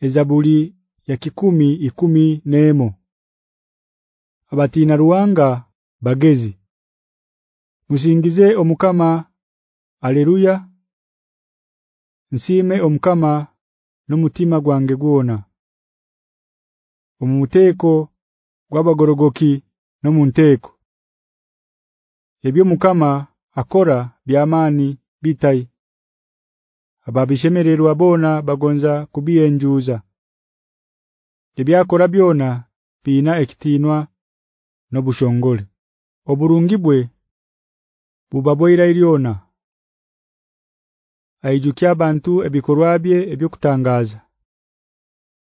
Ezabuli ya kikumi ikumi nemo Abatina ruwanga bagezi. Musingize omukama Aleluya. Nsime omukama n'umutima gwange gwona. Omuteko gwabagorogoki no munteko Ebyo mukama akora byamani bitai Ababishemererwa bona bagonza kubiyenjuza. Ebyakora byona bina ekitinwa no bushongole Oburungibwe bubaboira ilyona Aijukya abantu ebikorwabye ebyokutangaza.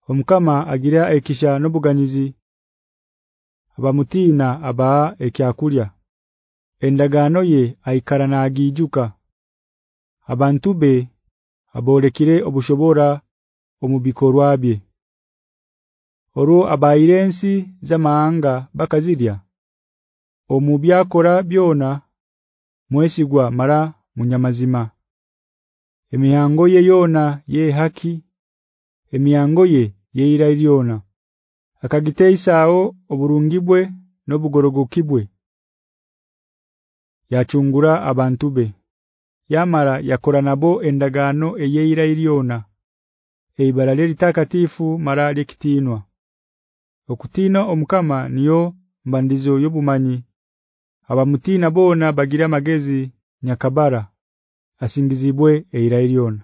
Omukama agira ekisha nobuganizi. Abamutina aba ekyakulya. Endagano ye aikara na agijuka abantu be abolekire obushobora omubikorwabye. Oro abairensi zamaanga bakazidia omubyakora byona mwesigwa mara munyamazima. Emiyango ye yona ye haki emiyango ye yeira iliona akagiteisao oburungibwe nobugorogokibwe Yachungura abantu be Yamara yakora nabo endagano eyeira ilyona Eibarale litakatifu mara likitinwa Okutina omukama niyo mbandizo yobumanyi. Abamutina bona bagira magezi nyakabara asingizibwe eira ilyona